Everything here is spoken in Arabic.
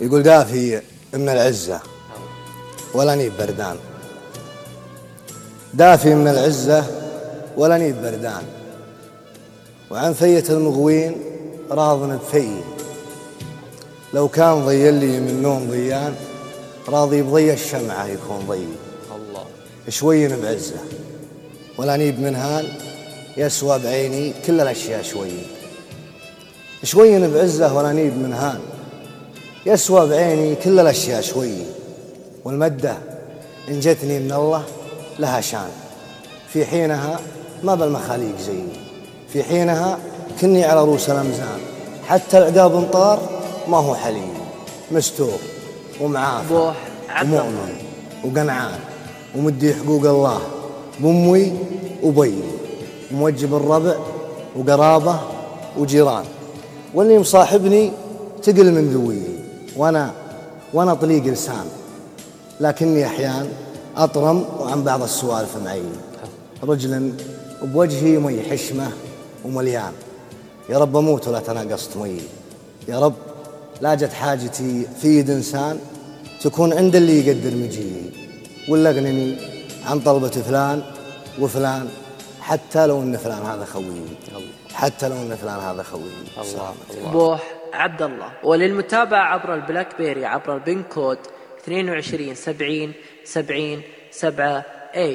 يقول دافي من العزة ولا نيب بردان. دافي من العزة ولا نيب بردان. وعن ثية المغوين راض بفي لو كان ضي لي من نوم ضيان راضي بضي الشمعة يكون ضي الله. شوي بعزة ولا نيب من هان يسوى بعيني كل الأشياء شوي. شوي بعزة ولا نيب من هان يسوى بعيني كل الأشياء شوي والمدة إن جتني من الله لها شان. في حينها ما بالمخاليق زيي في حينها كني على رؤوس الأمزان. حتى العقاب انطار ما هو حليم مستور ومعافى. ومؤمن وقنعان ومدي حقوق الله بأمي وبي وموجب الربع وقرابة وجيران. واللي مصاحبني تقل من ذوي. وأنا وأنا طليق لسان لكني أحيان أطرم وعن بعض السوالف معي. رجل بوجهي مي حشمة ومليان. يا رب أموت ولا تناقصت مي. يا رب لا جت حاجتي في يد إنسان تكون عند اللي يقدر مجيي ولا أغنني عن طلبة فلان وفلان حتى لو إن فلان هذا خويي حتى لو إن فلان هذا خويي الله. الله. بوح. عبد الله. وللمتابعة عبر ال BlackBerry عبر ال pin code 22 70 70 7 8